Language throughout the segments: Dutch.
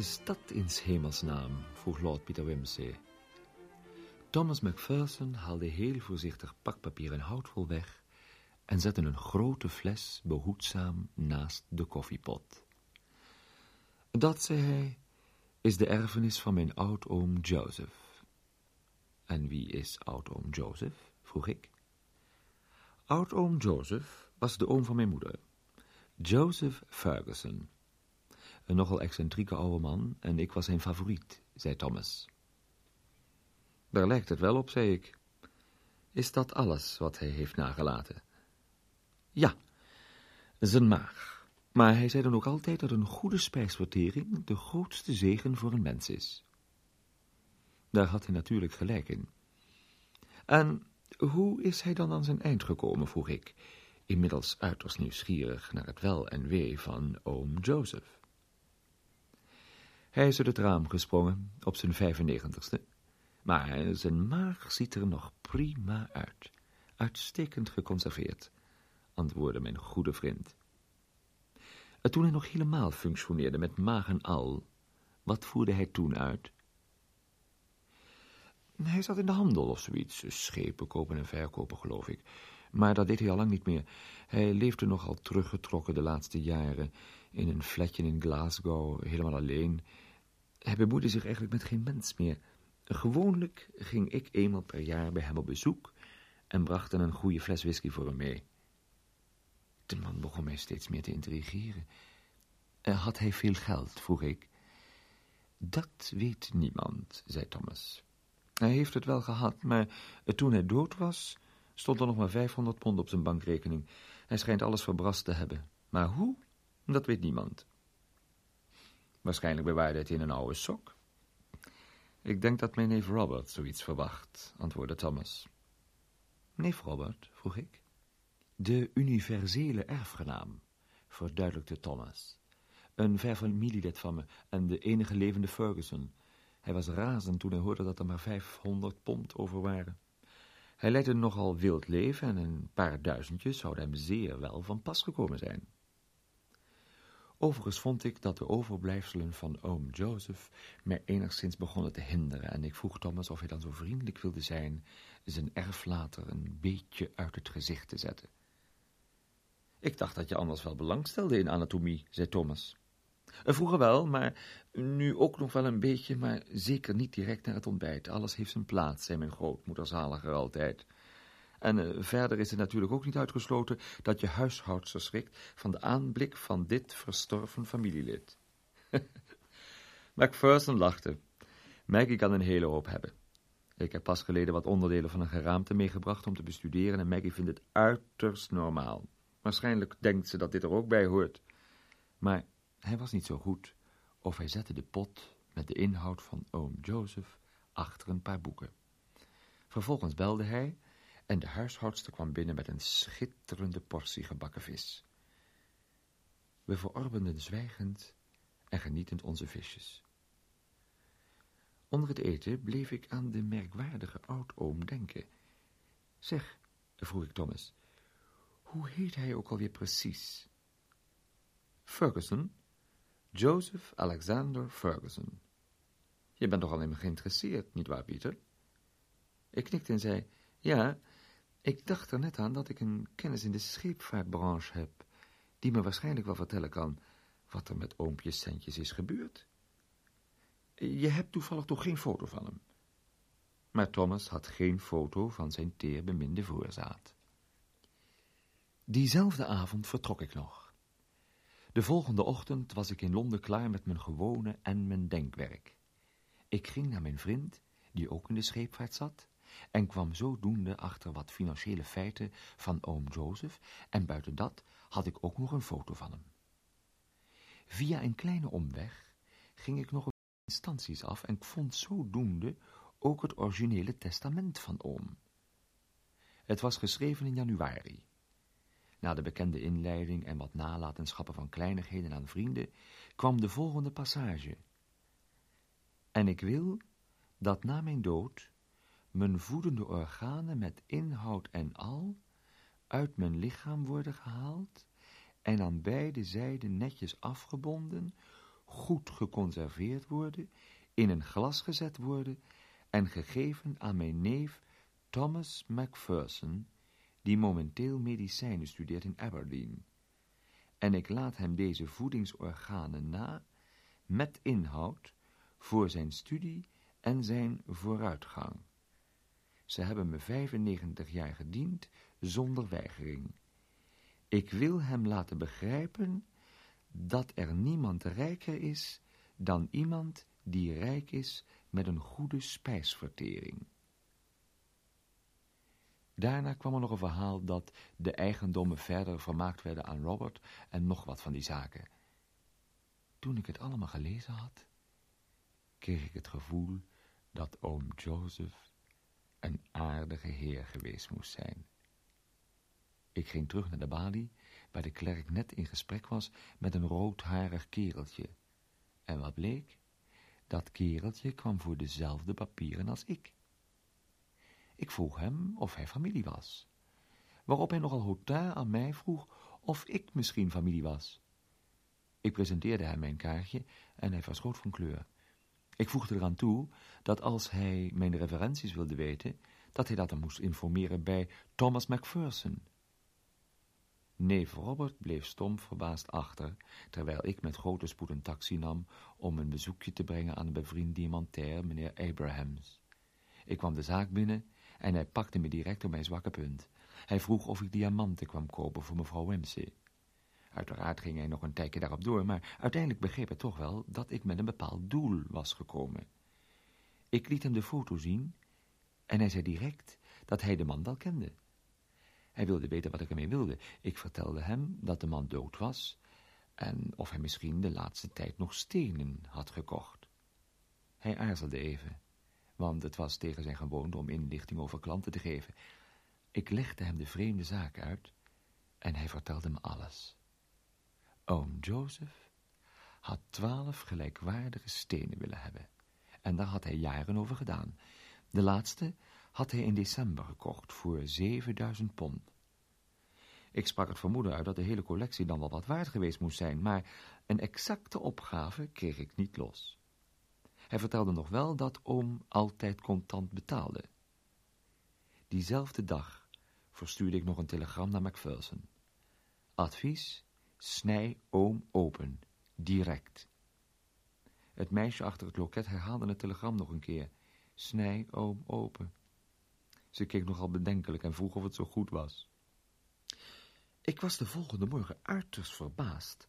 Is dat in hemelsnaam? vroeg Lord Peter Wimsey. Thomas Macpherson haalde heel voorzichtig pakpapier en houtvol weg en zette een grote fles behoedzaam naast de koffiepot. Dat, zei hij, is de erfenis van mijn oudoom Joseph. En wie is oudoom Joseph? vroeg ik. Oudoom Joseph was de oom van mijn moeder, Joseph Ferguson. Een nogal excentrieke oude man en ik was zijn favoriet, zei Thomas. Daar lijkt het wel op, zei ik. Is dat alles wat hij heeft nagelaten? Ja, zijn maag. Maar hij zei dan ook altijd dat een goede spijsvertering de grootste zegen voor een mens is. Daar had hij natuurlijk gelijk in. En hoe is hij dan aan zijn eind gekomen, vroeg ik, inmiddels uiterst nieuwsgierig naar het wel en wee van oom Joseph. Hij is uit het raam gesprongen, op zijn 95ste, maar zijn maag ziet er nog prima uit, uitstekend geconserveerd, antwoordde mijn goede vriend. Toen hij nog helemaal functioneerde met maag en al, wat voerde hij toen uit? Hij zat in de handel of zoiets, schepen kopen en verkopen, geloof ik. Maar dat deed hij al lang niet meer. Hij leefde nogal teruggetrokken de laatste jaren, in een flatje in Glasgow, helemaal alleen. Hij bemoeide zich eigenlijk met geen mens meer. Gewoonlijk ging ik eenmaal per jaar bij hem op bezoek en bracht dan een goede fles whisky voor hem mee. De man begon mij steeds meer te intrigeren. Had hij veel geld, vroeg ik. Dat weet niemand, zei Thomas. Hij heeft het wel gehad, maar toen hij dood was, stond er nog maar 500 pond op zijn bankrekening. Hij schijnt alles verbrast te hebben. Maar hoe? Dat weet niemand. Waarschijnlijk bewaarde het in een oude sok. Ik denk dat mijn neef Robert zoiets verwacht, antwoordde Thomas. Neef Robert, vroeg ik. De universele erfgenaam, verduidelijkte Thomas. Een ver van me en de enige levende Ferguson. Hij was razend toen hij hoorde dat er maar 500 pond over waren. Hij leidde nogal wild leven en een paar duizendjes zouden hem zeer wel van pas gekomen zijn. Overigens vond ik dat de overblijfselen van oom Joseph mij enigszins begonnen te hinderen en ik vroeg Thomas of hij dan zo vriendelijk wilde zijn zijn erf later een beetje uit het gezicht te zetten. Ik dacht dat je anders wel belang stelde in anatomie, zei Thomas. Eh, vroeger wel, maar nu ook nog wel een beetje, maar zeker niet direct naar het ontbijt. Alles heeft zijn plaats, zei mijn grootmoeder zaliger altijd. En uh, verder is het natuurlijk ook niet uitgesloten dat je huishoudster schrikt van de aanblik van dit verstorven familielid. Macpherson lachte. Maggie kan een hele hoop hebben. Ik heb pas geleden wat onderdelen van een geraamte meegebracht om te bestuderen en Maggie vindt het uiterst normaal. Waarschijnlijk denkt ze dat dit er ook bij hoort. Maar hij was niet zo goed, of hij zette de pot met de inhoud van oom Joseph achter een paar boeken. Vervolgens belde hij en de huishoudster kwam binnen met een schitterende portie gebakken vis. We verorbenden zwijgend en genietend onze visjes. Onder het eten bleef ik aan de merkwaardige oudoom denken. Zeg, vroeg ik Thomas, hoe heet hij ook alweer precies? Ferguson, Joseph Alexander Ferguson. Je bent toch alleen maar geïnteresseerd, nietwaar, Pieter? Ik knikte en zei, ja, ik dacht er net aan dat ik een kennis in de scheepvaartbranche heb, die me waarschijnlijk wel vertellen kan wat er met oompjes centjes is gebeurd. Je hebt toevallig toch geen foto van hem? Maar Thomas had geen foto van zijn teerbeminde voorzaat. Diezelfde avond vertrok ik nog. De volgende ochtend was ik in Londen klaar met mijn gewone en mijn denkwerk. Ik ging naar mijn vriend, die ook in de scheepvaart zat, en kwam zodoende achter wat financiële feiten van oom Joseph, en buiten dat had ik ook nog een foto van hem. Via een kleine omweg ging ik nog een instanties af en vond zodoende ook het originele testament van oom. Het was geschreven in januari. Na de bekende inleiding en wat nalatenschappen van kleinigheden aan vrienden, kwam de volgende passage. En ik wil dat na mijn dood mijn voedende organen met inhoud en al uit mijn lichaam worden gehaald en aan beide zijden netjes afgebonden, goed geconserveerd worden, in een glas gezet worden en gegeven aan mijn neef Thomas Macpherson, die momenteel medicijnen studeert in Aberdeen. En ik laat hem deze voedingsorganen na, met inhoud, voor zijn studie en zijn vooruitgang. Ze hebben me 95 jaar gediend, zonder weigering. Ik wil hem laten begrijpen dat er niemand rijker is dan iemand die rijk is met een goede spijsvertering. Daarna kwam er nog een verhaal dat de eigendommen verder vermaakt werden aan Robert en nog wat van die zaken. Toen ik het allemaal gelezen had, kreeg ik het gevoel dat oom Joseph een aardige heer geweest moest zijn. Ik ging terug naar de balie, waar de klerk net in gesprek was met een roodharig kereltje. En wat bleek? Dat kereltje kwam voor dezelfde papieren als ik. Ik vroeg hem of hij familie was, waarop hij nogal hautain aan mij vroeg of ik misschien familie was. Ik presenteerde hem mijn kaartje en hij verschoot van kleur. Ik voegde eraan toe dat als hij mijn referenties wilde weten, dat hij dat dan moest informeren bij Thomas Macpherson. Neef Robert bleef stom verbaasd achter, terwijl ik met grote spoed een taxi nam om een bezoekje te brengen aan een bevriend diamantair, meneer Abrahams. Ik kwam de zaak binnen en hij pakte me direct op mijn zwakke punt. Hij vroeg of ik diamanten kwam kopen voor mevrouw Wimsey. Uiteraard ging hij nog een tijdje daarop door, maar uiteindelijk begreep hij toch wel dat ik met een bepaald doel was gekomen. Ik liet hem de foto zien en hij zei direct dat hij de man wel kende. Hij wilde weten wat ik ermee wilde. Ik vertelde hem dat de man dood was en of hij misschien de laatste tijd nog stenen had gekocht. Hij aarzelde even, want het was tegen zijn gewoonte om inlichting over klanten te geven. Ik legde hem de vreemde zaak uit en hij vertelde me alles. Oom Joseph had twaalf gelijkwaardige stenen willen hebben. En daar had hij jaren over gedaan. De laatste had hij in december gekocht voor 7000 pond. Ik sprak het vermoeden uit dat de hele collectie dan wel wat waard geweest moest zijn, maar een exacte opgave kreeg ik niet los. Hij vertelde nog wel dat oom altijd contant betaalde. Diezelfde dag verstuurde ik nog een telegram naar Macpherson. Advies, snij oom open, direct. Het meisje achter het loket herhaalde het telegram nog een keer. Snij oom open. Ze keek nogal bedenkelijk en vroeg of het zo goed was. Ik was de volgende morgen uiterst verbaasd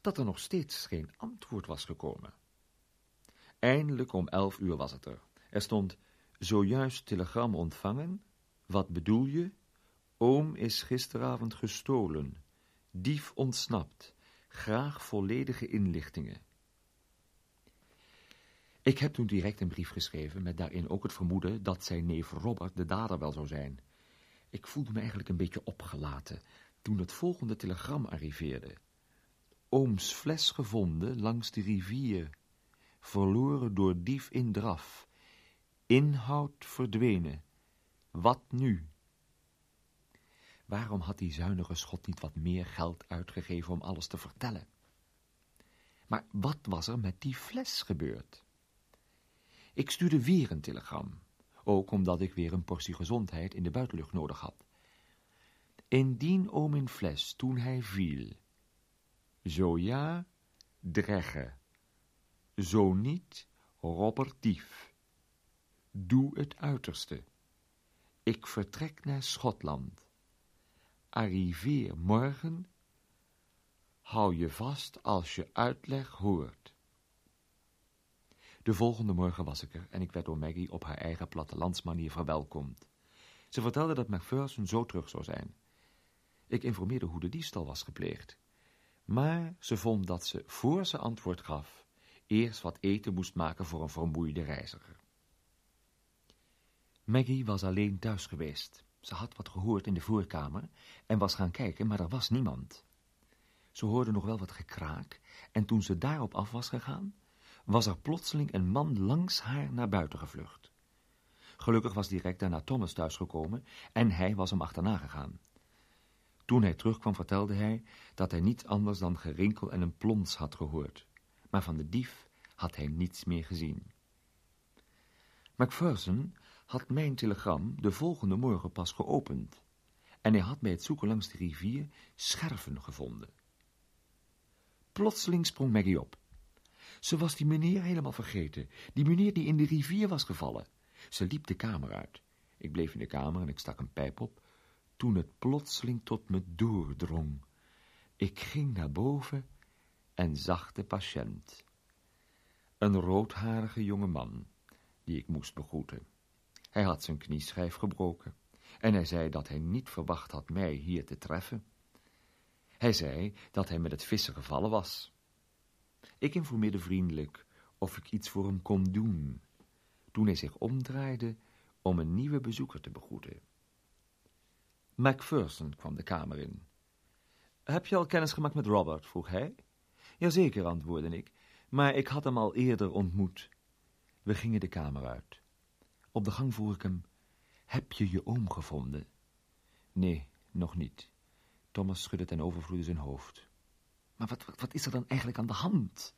dat er nog steeds geen antwoord was gekomen. Eindelijk om elf uur was het er. Er stond, zojuist telegram ontvangen. Wat bedoel je? Oom is gisteravond gestolen. Dief ontsnapt. Graag volledige inlichtingen. Ik heb toen direct een brief geschreven met daarin ook het vermoeden dat zijn neef Robert de dader wel zou zijn. Ik voelde me eigenlijk een beetje opgelaten toen het volgende telegram arriveerde. Ooms fles gevonden langs de rivier, verloren door dief in draf. Inhoud verdwenen. Wat nu? Waarom had die zuinige schot niet wat meer geld uitgegeven om alles te vertellen? Maar wat was er met die fles gebeurd? Ik stuurde weer een telegram, ook omdat ik weer een portie gezondheid in de buitenlucht nodig had. Indien oom in fles toen hij viel, zo ja, dregge, zo niet, robbertief. Doe het uiterste. Ik vertrek naar Schotland. Arriveer morgen. Hou je vast als je uitleg hoort. De volgende morgen was ik er en ik werd door Maggie op haar eigen plattelandsmanier verwelkomd. Ze vertelde dat Macpherson zo terug zou zijn. Ik informeerde hoe de diefstal was gepleegd. Maar ze vond dat ze, voor ze antwoord gaf, eerst wat eten moest maken voor een vermoeide reiziger. Maggie was alleen thuis geweest. Ze had wat gehoord in de voorkamer en was gaan kijken, maar er was niemand. Ze hoorde nog wel wat gekraak en toen ze daarop af was gegaan, was er plotseling een man langs haar naar buiten gevlucht. Gelukkig was direct daarna Thomas thuisgekomen en hij was hem achterna gegaan. Toen hij terugkwam vertelde hij dat hij niets anders dan gerinkel en een plons had gehoord. maar van de dief had hij niets meer gezien. Macpherson had mijn telegram de volgende morgen pas geopend en hij had bij het zoeken langs de rivier scherven gevonden. Plotseling sprong Maggie op. Ze was die meneer helemaal vergeten, die meneer die in de rivier was gevallen. Ze liep de kamer uit. Ik bleef in de kamer en ik stak een pijp op, toen het plotseling tot me doordrong. Ik ging naar boven en zag de patiënt. Een roodharige jonge man, die ik moest begroeten. Hij had zijn knieschijf gebroken en hij zei dat hij niet verwacht had mij hier te treffen. Hij zei dat hij met het vissen gevallen was. Ik informeerde vriendelijk of ik iets voor hem kon doen, toen hij zich omdraaide om een nieuwe bezoeker te begroeten. Macpherson kwam de kamer in. Heb je al kennis gemaakt met Robert? vroeg hij. Jazeker, antwoordde ik, maar ik had hem al eerder ontmoet. We gingen de kamer uit. Op de gang vroeg ik hem, heb je je oom gevonden? Nee, nog niet. Thomas schudde ten overvloede zijn hoofd. Maar wat, wat, is er dan eigenlijk aan de hand?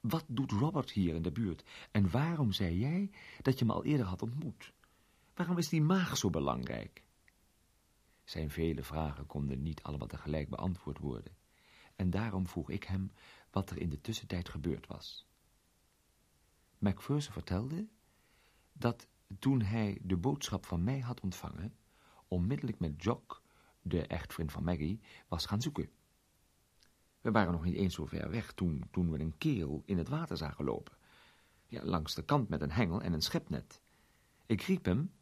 Wat doet Robert hier in de buurt? En waarom zei jij dat je hem al eerder had ontmoet? Waarom is die maag zo belangrijk? Zijn vele vragen konden niet allemaal tegelijk beantwoord worden. En daarom vroeg ik hem wat er in de tussentijd gebeurd was. Macpherson vertelde dat toen hij de boodschap van mij had ontvangen, onmiddellijk met Jock, de echtvriend van Maggie, was gaan zoeken. We waren nog niet eens zo ver weg toen, toen we een kerel in het water zagen lopen. Ja, langs de kant met een hengel en een schepnet. Ik riep hem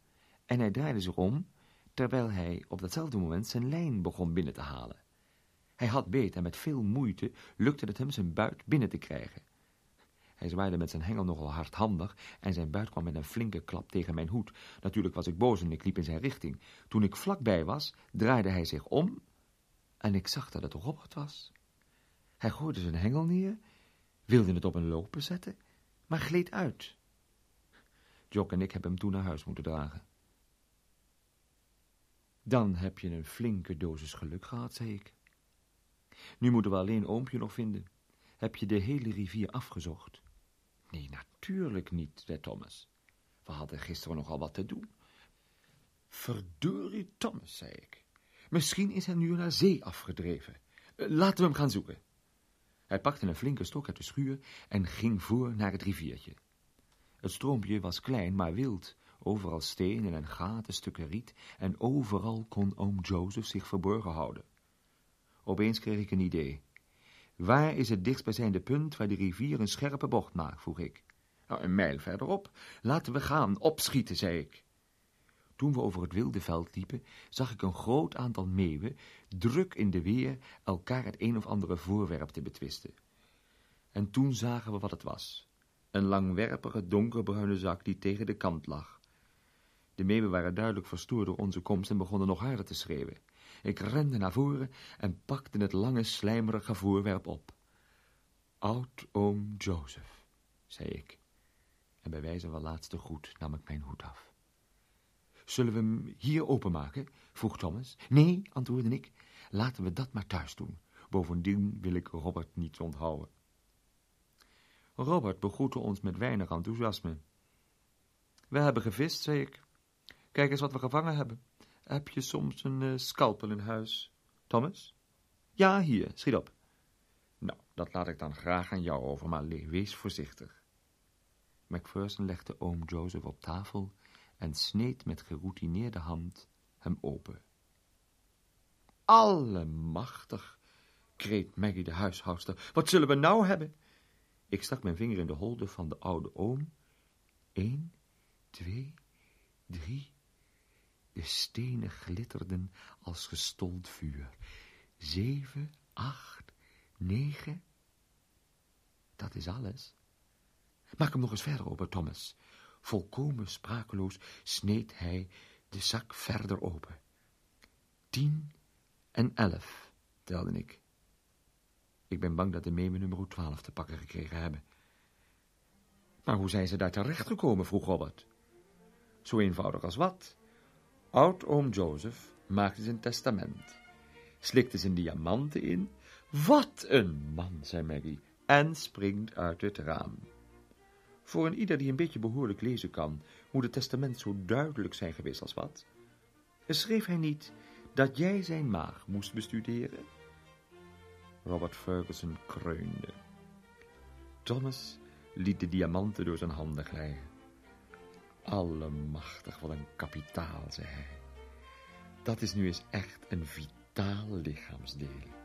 en hij draaide zich om, terwijl hij op datzelfde moment zijn lijn begon binnen te halen. Hij had beet en met veel moeite lukte het hem zijn buit binnen te krijgen. Hij zwaaide met zijn hengel nogal hardhandig en zijn buit kwam met een flinke klap tegen mijn hoed. Natuurlijk was ik boos en ik liep in zijn richting. Toen ik vlakbij was, draaide hij zich om en ik zag dat het Robert was. Hij gooide zijn hengel neer, wilde het op een lopen zetten, maar gleed uit. Jock en ik hebben hem toen naar huis moeten dragen. Dan heb je een flinke dosis geluk gehad, zei ik. Nu moeten we alleen oompje nog vinden. Heb je de hele rivier afgezocht? Nee, natuurlijk niet, zei Thomas. We hadden gisteren nogal wat te doen. Verdorie, Thomas, zei ik. Misschien is hij nu naar zee afgedreven. Eh, laten we hem gaan zoeken. Hij pakte een flinke stok uit de schuur en ging voor naar het riviertje. Het stroompje was klein, maar wild. Overal stenen en gaten, stukken riet, en overal kon oom Joseph zich verborgen houden. Opeens kreeg ik een idee. Waar is het dichtstbijzijnde punt waar de rivier een scherpe bocht maakt, vroeg ik. Nou, een mijl verderop. Laten we gaan, opschieten, zei ik. Toen we over het wilde veld liepen, zag ik een groot aantal meeuwen, druk in de weer, elkaar het een of andere voorwerp te betwisten. En toen zagen we wat het was. Een langwerpige, donkerbruine zak die tegen de kant lag. De meeuwen waren duidelijk verstoord door onze komst en begonnen nog harder te schreeuwen. Ik rende naar voren en pakte het lange, slijmerige voorwerp op. Oud-oom Joseph, zei ik. En bij wijze van laatste groet nam ik mijn hoed af. Zullen we hem hier openmaken? vroeg Thomas. Nee, antwoordde ik. Laten we dat maar thuis doen. Bovendien wil ik Robert niet onthouden. Robert begroette ons met weinig enthousiasme. We hebben gevist, zei ik. Kijk eens wat we gevangen hebben. Heb je soms een uh, scalpel in huis, Thomas? Ja, hier, schiet op. Nou, dat laat ik dan graag aan jou over, maar wees voorzichtig. Macpherson legde oom Joseph op tafel en sneed met geroutineerde hand hem open. Allemachtig, kreet Maggie de huishoudster. Wat zullen we nou hebben? Ik stak mijn vinger in de holde van de oude oom. Eén, twee, drie. De stenen glitterden als gestold vuur. Zeven, acht, negen. Dat is alles. Maak hem nog eens verder open, Thomas. Volkomen sprakeloos sneed hij de zak verder open. Tien en elf, telde ik. Ik ben bang dat de meme nummer twaalf te pakken gekregen hebben. Maar hoe zijn ze daar terecht gekomen, vroeg Robert. Zo eenvoudig als wat. Oud-oom Joseph maakte zijn testament, slikte zijn diamanten in. Wat een man, zei Maggie. en springt uit het raam. Voor een ieder die een beetje behoorlijk lezen kan, moet het testament zo duidelijk zijn geweest als wat. Schreef hij niet dat jij zijn maag moest bestuderen? Robert Ferguson kreunde. Thomas liet de diamanten door zijn handen glijden. Allemachtig, wat een kapitaal, zei hij. Dat is nu eens echt een vitaal lichaamsdeel.